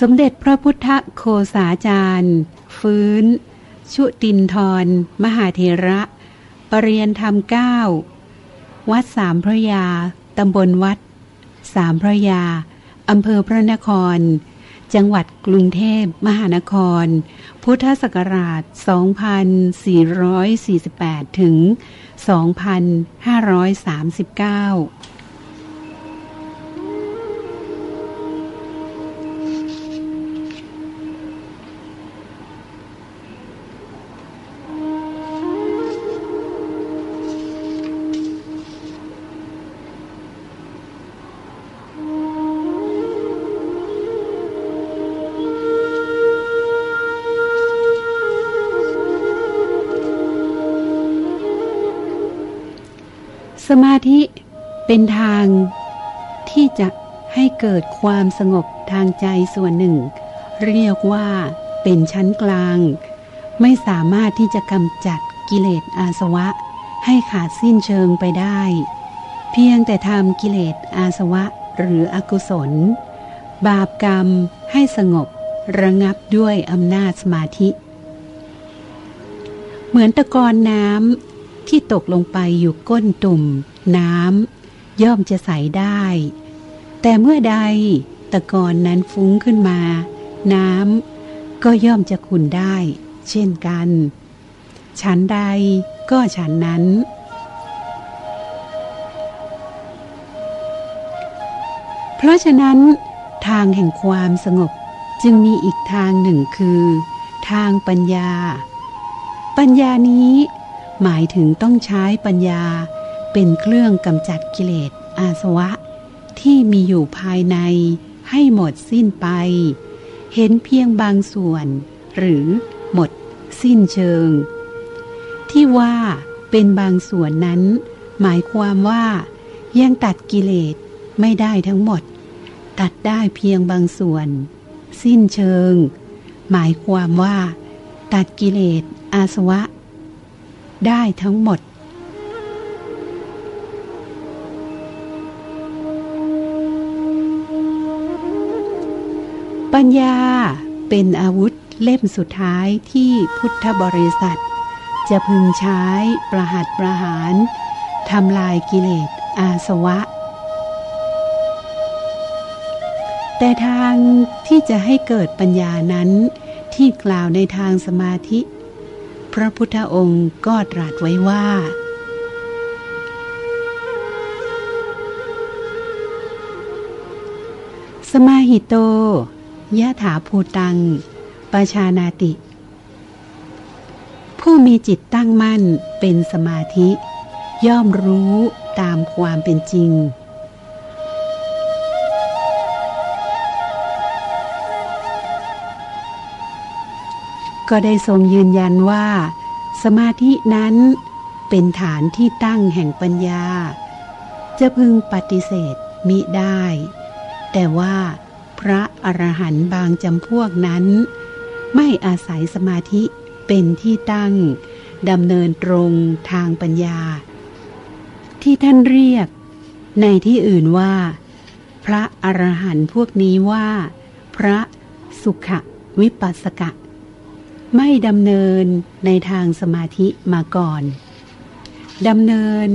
สมเด็จพระพุทธโคสาจารย์ ฟื้น ชุตินทร มหาเทระ ปรริยนธรรมเก้าวัดสามพระยา ตำบลวัด สามพระยา อำเภอพระนคร จังหวัดกรุงเทพมหานคร พุทธศักราช 2448 ถึง 2539 มาธิเป็นทางที่จะให้เกิดความสงบทางใจส่วนหนึ่ง เรียกว่าเป็นชั้นกลาง ไม่สามารถที่จะกำจัดกิเลสอาสวะ ให้ขาดสิ้นเชิงไปได้ เพียงแต่ทำกิเลสอาสวะหรืออกุศล บาปกรรมให้สงบระงับด้วยอำนาจสมาธิ เหมือนตะกอนน้ำ ที่ตกลงไปอยู่ก้นตุ่ม น้ำย่อมจะใสได้ แต่เมื่อใดตะกอนนั้นฟุ้งขึ้นมา น้ำก็ย่อมจะขุนได้ เช่นกัน ฉันใดก็ฉันนั้น เพราะฉะนั้น ทางแห่งความสงบจึงมีอีกทางหนึ่งคือ ทางปัญญา ปัญญานี้ หมายถึงต้องใช้ปัญญาเป็นเครื่องกำจัดกิเลสอาสวะ ที่มีอยู่ภายในให้หมดสิ้นไป เห็นเพียงบางส่วน หรือหมดสิ้นเชิง ที่ว่าเป็นบางส่วนนั้น หมายความว่ายังตัดกิเลสไม่ได้ทั้งหมด ตัดได้เพียงบางส่วน สิ้นเชิง หมายความว่า ตัดกิเลสอาสวะ ได้ทั้งหมด ปัญญาเป็นอาวุธเล่มสุดท้ายที่พุทธบริษัท จะพึงใช้ประหัตประหารทำลายกิเลสอาสวะ แต่ทางที่จะให้เกิดปัญญานั้นที่กล่าวในทางสมาธิ พระพุทธองค์ก็ตรัสไว้ว่า สมาหิโตยะถาภูตังปชานาติ ผู้มีจิตตั้งมั่นเป็นสมาธิ ย่อมรู้ตามความเป็นจริง ก็ได้ทรงยืนยันว่า สมาธินั้นเป็นฐานที่ตั้งแห่งปัญญา จะพึงปฏิเสธมิได้ แต่ว่าพระอรหันต์บางจำพวกนั้น ไม่อาศัยสมาธิเป็นที่ตั้งดำเนินตรงทางปัญญา ที่ท่านเรียก ในที่อื่นว่า พระอรหันต์พวกนี้ว่า พระสุขวิปัสสกะ ไม่ดำเนินในทางสมาธิมาก่อนดำเนิน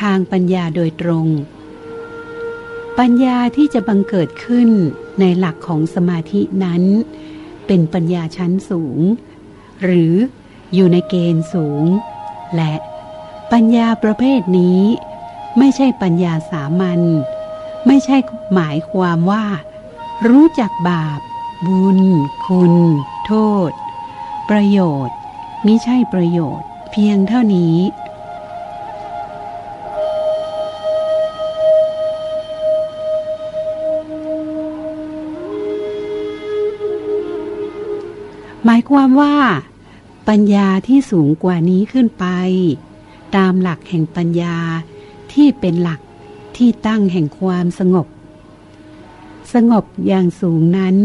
ทางปัญญาโดยตรง ปัญญาที่จะบังเกิดขึ้นในหลักของสมาธินั้น เป็นปัญญาชั้นสูง หรืออยู่ในเกณฑ์สูง และปัญญาประเภทนี้ ไม่ใช่ปัญญาสามัญไม่ใช่หมายความว่า รู้จักบาป บุญ คุณ โทษ ประโยชน์มิใช่ประโยชน์เพียงเท่านี้ หมายความว่า ปัญญาที่สูงกว่านี้ขึ้นไป ตามหลักแห่งปัญญาที่เป็นหลักที่ตั้งแห่งความสงบ สงบอย่างสูงนั้น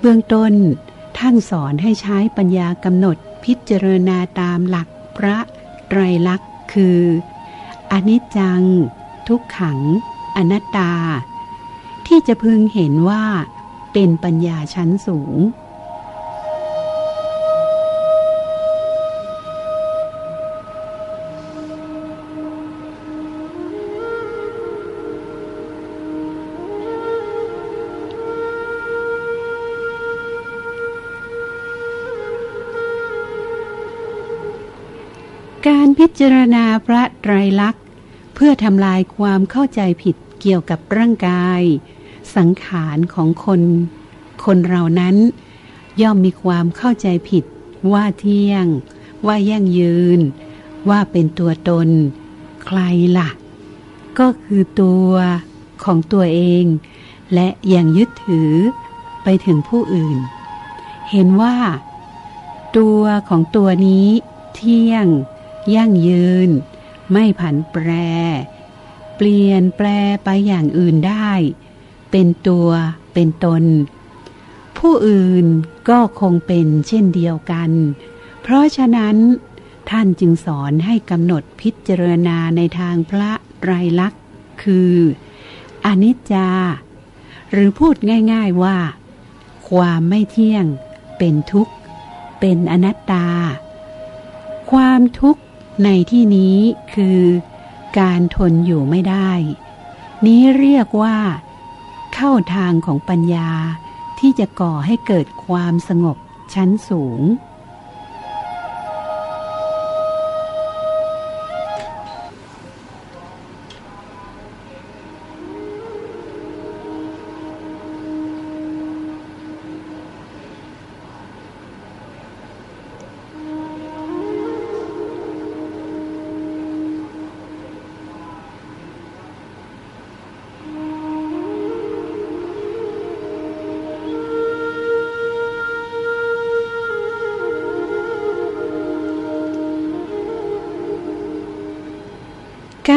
เบื้องต้น ท่านสอนให้ใช้ปัญญากำหนดพิจารณาตามหลักพระไตรลักษณ์คือ อนิจจัง ทุกขัง อนัตตา ที่จะพึงเห็นว่าเป็นปัญญาชั้นสูง จารณาพระไตรลักษณ์ เพื่อทำลายความเข้าใจผิดเกี่ยวกับร่างกาย สังขารของคน คนเรานั้น ย่อมมีความเข้าใจผิด ว่าเที่ยง ว่ายั่งยืน ว่าเป็นตัวตน ใครละ่ะ ก็คือตัวของตัวเอง และยังยึดถือไปถึงผู้อื่น เห็นว่า ตัวของตัวนี้เที่ยง ยั่งยืน ไม่ผันแปร เปลี่ยนแปลไปอย่างอื่นได้ เป็นตัวเป็นตน ผู้อื่นก็คงเป็นเช่นเดียวกัน เพราะฉะนั้น ท่านจึงสอนให้กำหนดพิจารณาในทางพระไตรลักษณ์คือ อนิจจา หรือพูดง่ายๆว่า ความไม่เที่ยงเป็นทุกข์ เป็นอนัตตา ความทุกข์ ในที่นี้คือ การทนอยู่ไม่ได้ นี้เรียกว่า เข้าทางของปัญญาที่จะก่อให้เกิดความสงบชั้นสูง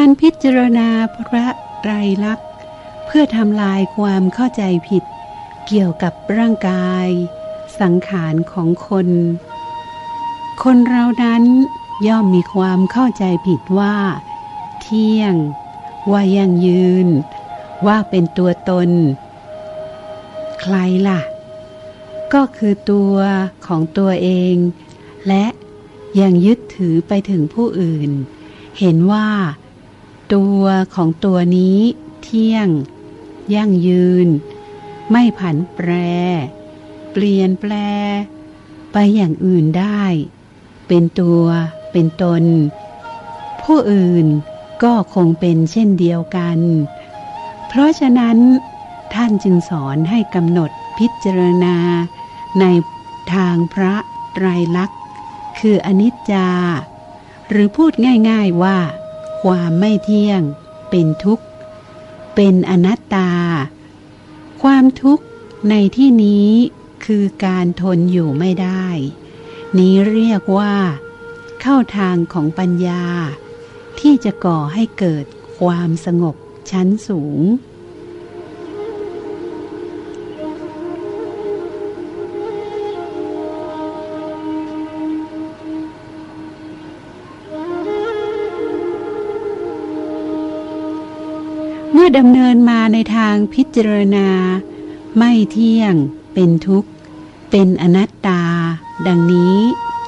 การพิจารณาพระไตรลักษณ์ เพื่อทำลายความเข้าใจผิด เกี่ยวกับร่างกาย สังขารของคน คนเรานั้นย่อมมีความเข้าใจผิดว่า เที่ยง ว่ายั่งยืน ว่าเป็นตัวตน ใครล่ะ ก็คือตัวของตัวเอง และยังยึดถือไปถึงผู้อื่น เห็นว่า ตัวของตัวนี้เที่ยง ยั่งยืน ไม่ผันแปร เปลี่ยนแปล ไปอย่างอื่นได้ เป็นตัวเป็นตน ผู้อื่นก็คงเป็นเช่นเดียวกัน เพราะฉะนั้น ท่านจึงสอนให้กำหนดพิจารณา ในทางพระไตรลักษณ์ คืออนิจจา หรือพูดง่ายๆว่า ความไม่เที่ยง เป็นทุกข์ เป็นอนัตตา ความทุกข์ในที่นี้คือการทนอยู่ไม่ได้ นี้เรียกว่า เข้าทางของปัญญา ที่จะก่อให้เกิดความสงบชั้นสูง อดำเนินมาในทางพิจารณา ไม่เที่ยง เป็นทุกข์ เป็นอนัตตา ดังนี้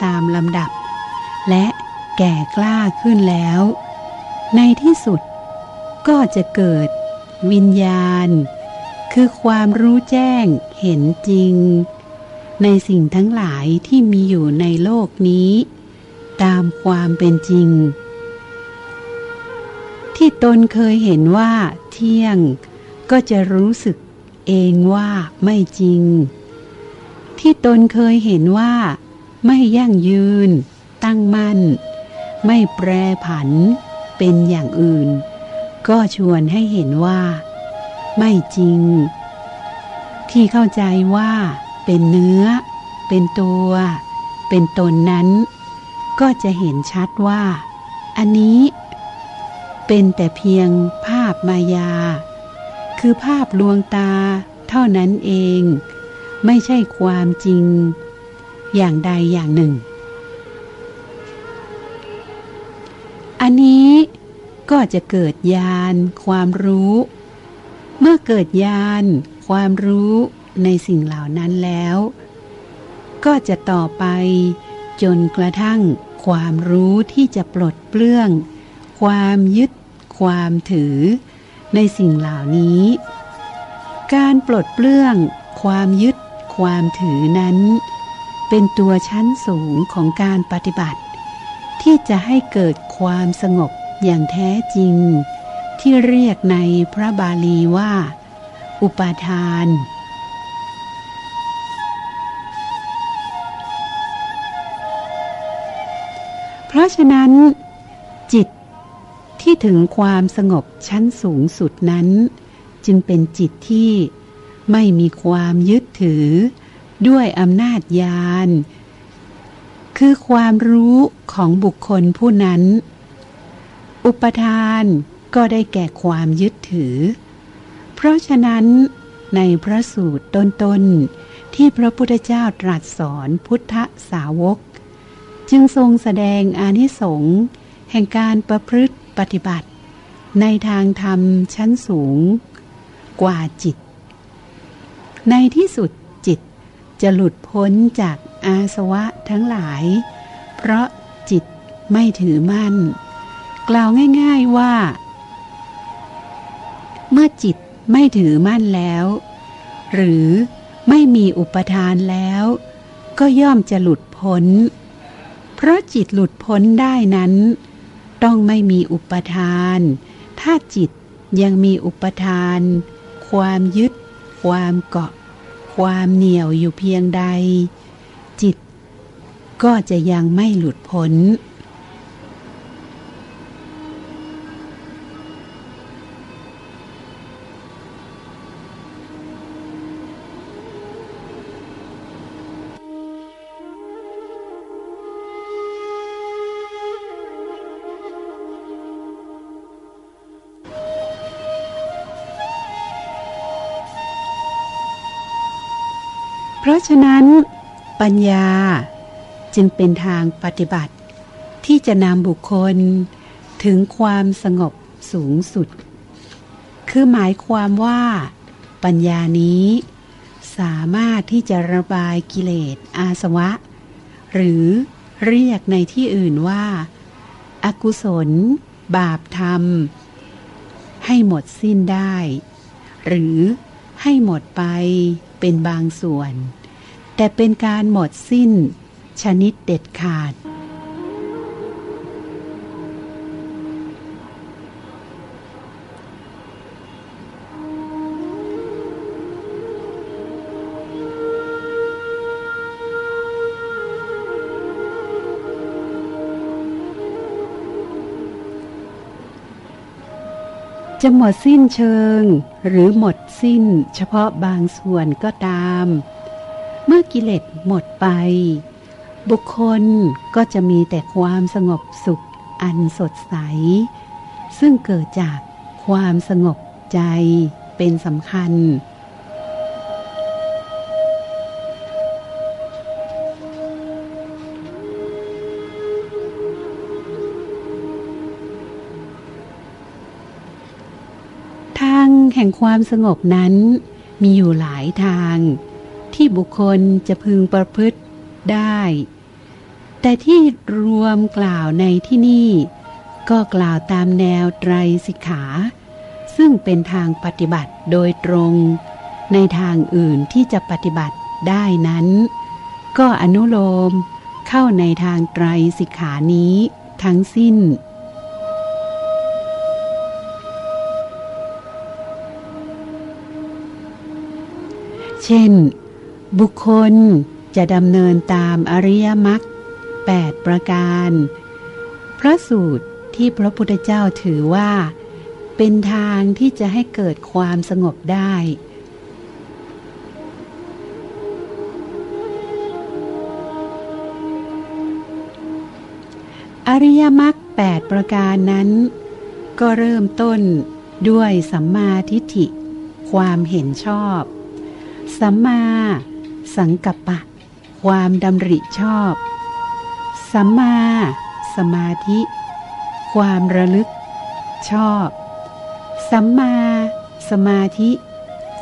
ตามลำดับ และแก่กล้าขึ้นแล้ว ในที่สุดก็จะเกิดวิญญาณ คือความรู้แจ้งเห็นจริง ในสิ่งทั้งหลายที่มีอยู่ในโลกนี้ ตามความเป็นจริง ที่ตนเคยเห็นว่าเที่ยง ก็จะรู้สึกเองว่าไม่จริง ที่ตนเคยเห็นว่า ไม่ยั่งยืน ตั้งมั่น ไม่แปรผัน เป็นอย่างอื่น ก็ชวนให้เห็นว่า ไม่จริง ที่เข้าใจว่า เป็นเนื้อ เป็นตัว เป็นตนนั้น ก็จะเห็นชัดว่า อันนี้ เป็นแต่เพียงภาพมายา คือภาพลวงตาเท่านั้นเอง ไม่ใช่ความจริง อย่างใดอย่างหนึ่ง อันนี้ก็จะเกิดญาณความรู้ เมื่อเกิดญาณความรู้ในสิ่งเหล่านั้นแล้ว ก็จะต่อไปจนกระทั่งความรู้ที่จะปลดเปลื้อง ความยึด ความถือ ในสิ่งเหล่านี้ การปลดเปลื้อง ความยึด ความถือนั้น เป็นตัวชั้นสูงของการปฏิบัติ ที่จะให้เกิดความสงบอย่างแท้จริง ที่เรียกในพระบาลีว่า อุปาทานเพราะฉะนั้น จิต ที่ถึงความสงบชั้นสูงสุดนั้น จึงเป็นจิตที่ไม่มีความยึดถือ ด้วยอำนาจญาณคือความรู้ของบุคคลผู้นั้น อุปทานก็ได้แก่ความยึดถือ เพราะฉะนั้นในพระสูตรต้นๆที่พระพุทธเจ้าตรัสสอนพุทธสาวก จึงทรงแสดงอานิสงส์แห่งการประพฤติ ปฏิบัติ ในทางธรรมชั้นสูงกว่าจิต ในที่สุดจิตจะหลุดพ้นจากอาสวะทั้งหลาย เพราะจิตไม่ถือมั่น กล่าวง่ายๆว่า เมื่อจิตไม่ถือมั่นแล้ว หรือไม่มีอุปทานแล้ว ก็ย่อมจะหลุดพ้น เพราะจิตหลุดพ้นได้นั้น ต้องไม่มีอุปทาน ถ้าจิตยังมีอุปทาน ความยึด ความเกาะ ความเหนียวอยู่เพียงใด จิตก็จะยังไม่หลุดพ้น ราะฉะนั้น ปัญญาจึงเป็นทางปฏิบัติ ที่จะนำบุคคลถึงความสงบสูงสุด คือหมายความว่า ปัญญานี้ สามารถที่จะระบายกิเลสอาสวะ หรือเรียกในที่อื่นว่าอากุศล บาปธรรม ให้หมดสิ้นได้ หรือให้หมดไป เป็นบางส่วน แต่เป็นการหมดสิ้น ชนิดเด็ดขาด จะหมดสิ้นเชิง หรือหมดสิ้นเฉพาะบางส่วนก็ตาม เมื่อกิเลสหมดไป บุคคลก็จะมีแต่ความสงบสุขอันสดใส ซึ่งเกิดจากความสงบใจเป็นสำคัญ แห่งความสงบนั้น มีอยู่หลายทาง ที่บุคคลจะพึงประพฤติได้ แต่ที่รวมกล่าวในที่นี่ ก็กล่าวตามแนวไตรสิกขา ซึ่งเป็นทางปฏิบัติโดยตรง ในทางอื่นที่จะปฏิบัติได้นั้น ก็อนุโลมเข้าในทางไตรสิกขานี้ทั้งสิ้น เช่น บุคคลจะดำเนินตามอริยมรรคแปดประการ พระสูตรที่พระพุทธเจ้าถือว่า เป็นทางที่จะให้เกิดความสงบได้ อริยมรรคแปดประการนั้น ก็เริ่มต้นด้วยสัมมาทิฏฐิ ความเห็นชอบ สัมมา สังกัปปะ ความดำริชอบ สัมมา สมาธิ ความระลึก ชอบ สัมมา สมาธิ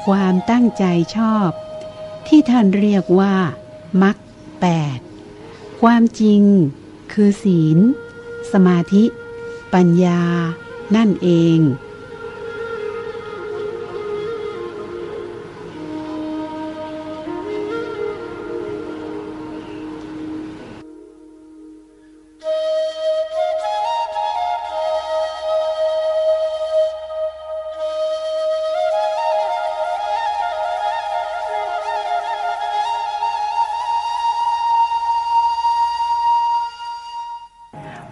ความตั้งใจชอบ ที่ท่านเรียกว่ามักแปดความจริง คือศีล สมาธิ ปัญญา นั่นเอง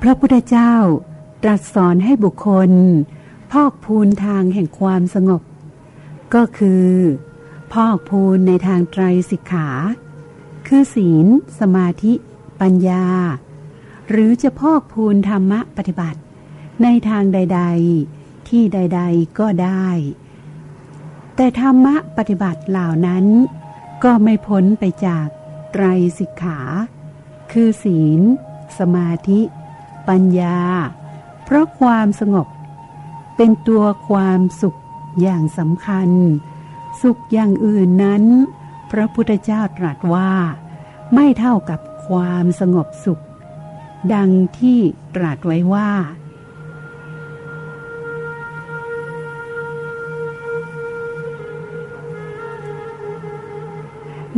พระพุทธเจ้าตรัสสอนให้บุคคล พอกพูนทางแห่งความสงบ ก็คือ พอกพูนในทางไตรสิกขา คือศีล สมาธิ ปัญญา หรือจะพอกพูนธรรมะปฏิบัติ ในทางใด ๆ ที่ใด ๆ ก็ได้ แต่ธรรมะปฏิบัติเหล่านั้น ก็ไม่พ้นไปจากไตรสิกขา คือศีล สมาธิ ปัญญา เพราะความสงบ เป็นตัวความสุขอย่างสำคัญ สุขอย่างอื่นนั้น พระพุทธเจ้าตรัสว่า ไม่เท่ากับความสงบสุข ดังที่ตรัสไว้ว่า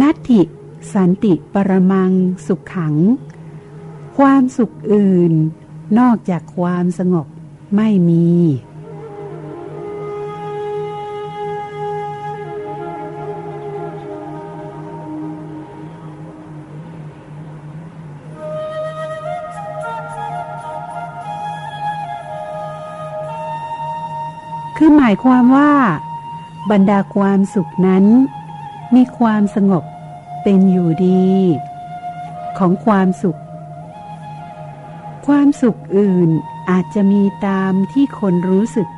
นัตถิ สันติปรมังสุขขัง ความสุขอื่น นอกจากความสงบไม่มี คือหมายความว่า บรรดาความสุขนั้น มีความสงบเป็นอยู่ดี ของความสุข ความสุขอื่นอาจจะมีตามที่คนรู้สึก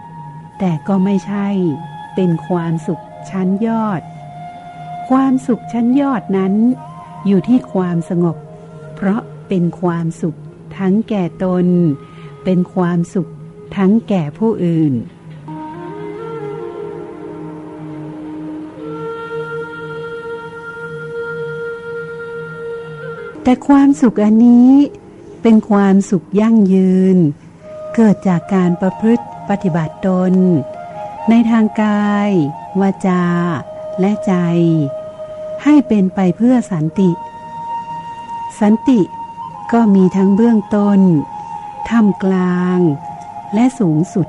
แต่ก็ไม่ใช่ เป็นความสุขชั้นยอด ความสุขชั้นยอดนั้น อยู่ที่ความสงบ เพราะเป็นความสุขทั้งแก่ตน เป็นความสุขทั้งแก่ผู้อื่นแต่ความสุขอันนี้ เป็นความสุขยั่งยืน เกิดจากการประพฤติปฏิบัติตน ในทางกาย วาจา และใจ ให้เป็นไปเพื่อสันติ สันติก็มีทั้งเบื้องต้นท่ามกลาง และสูงสุด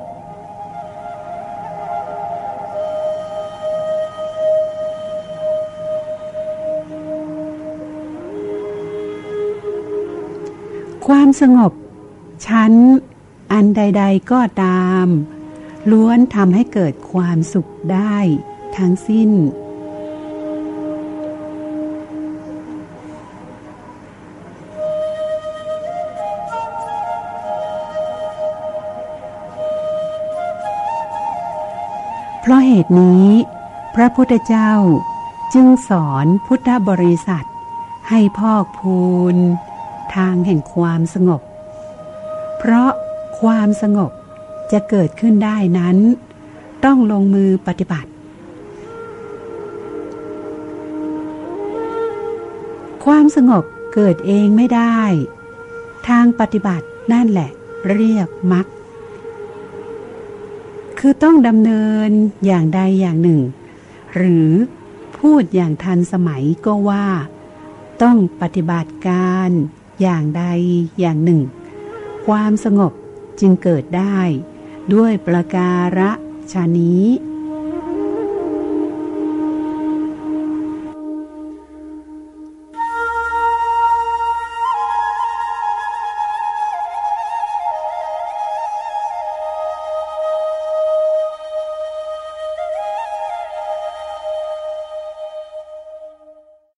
สงบ ชั้น อันใด ๆ ก็ตาม ล้วนทำให้เกิดความสุขได้ ทั้งสิ้น เพราะเหตุนี้ พระพุทธเจ้าจึงสอนพุทธบริษัทให้พอกพูน ทางแห่งความสงบ เพราะความสงบจะเกิดขึ้นได้นั้น ต้องลงมือปฏิบัติ ความสงบเกิดเองไม่ได้ ทางปฏิบัตินั่นแหละ เรียกมัก คือต้องดำเนินอย่างใดอย่างหนึ่ง หรือพูดอย่างทันสมัยก็ว่า ต้องปฏิบัติการ อย่างใดอย่างหนึ่ง ความสงบจึงเกิดได้ ด้วยประการะชานี้